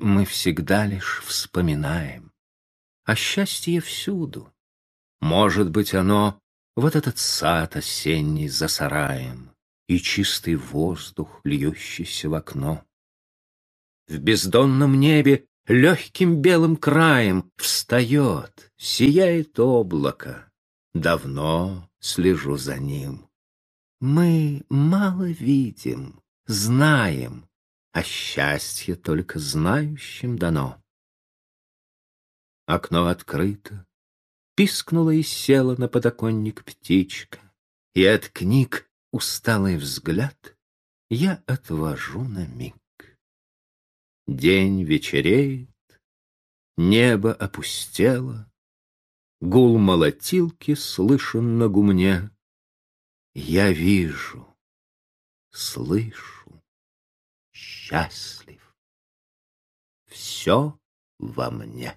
مفسک دانش پائم اِس ط سو معرد بہت ساتھ سینی زسرائم یہ سوکھنس نیب لمبی روزانی محل ویزم زنائم اس تلکھائشم دنہ اخنات خرئی تو پسک نو لس نتہ گیچنیک استا غلط یا اتوار رون امی جیت نیبہ اپل گول مل ٹل کس لشن نگمنیا ویرشو سلیح شاہ و مہ